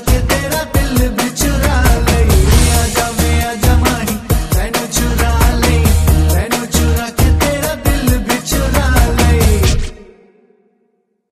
que te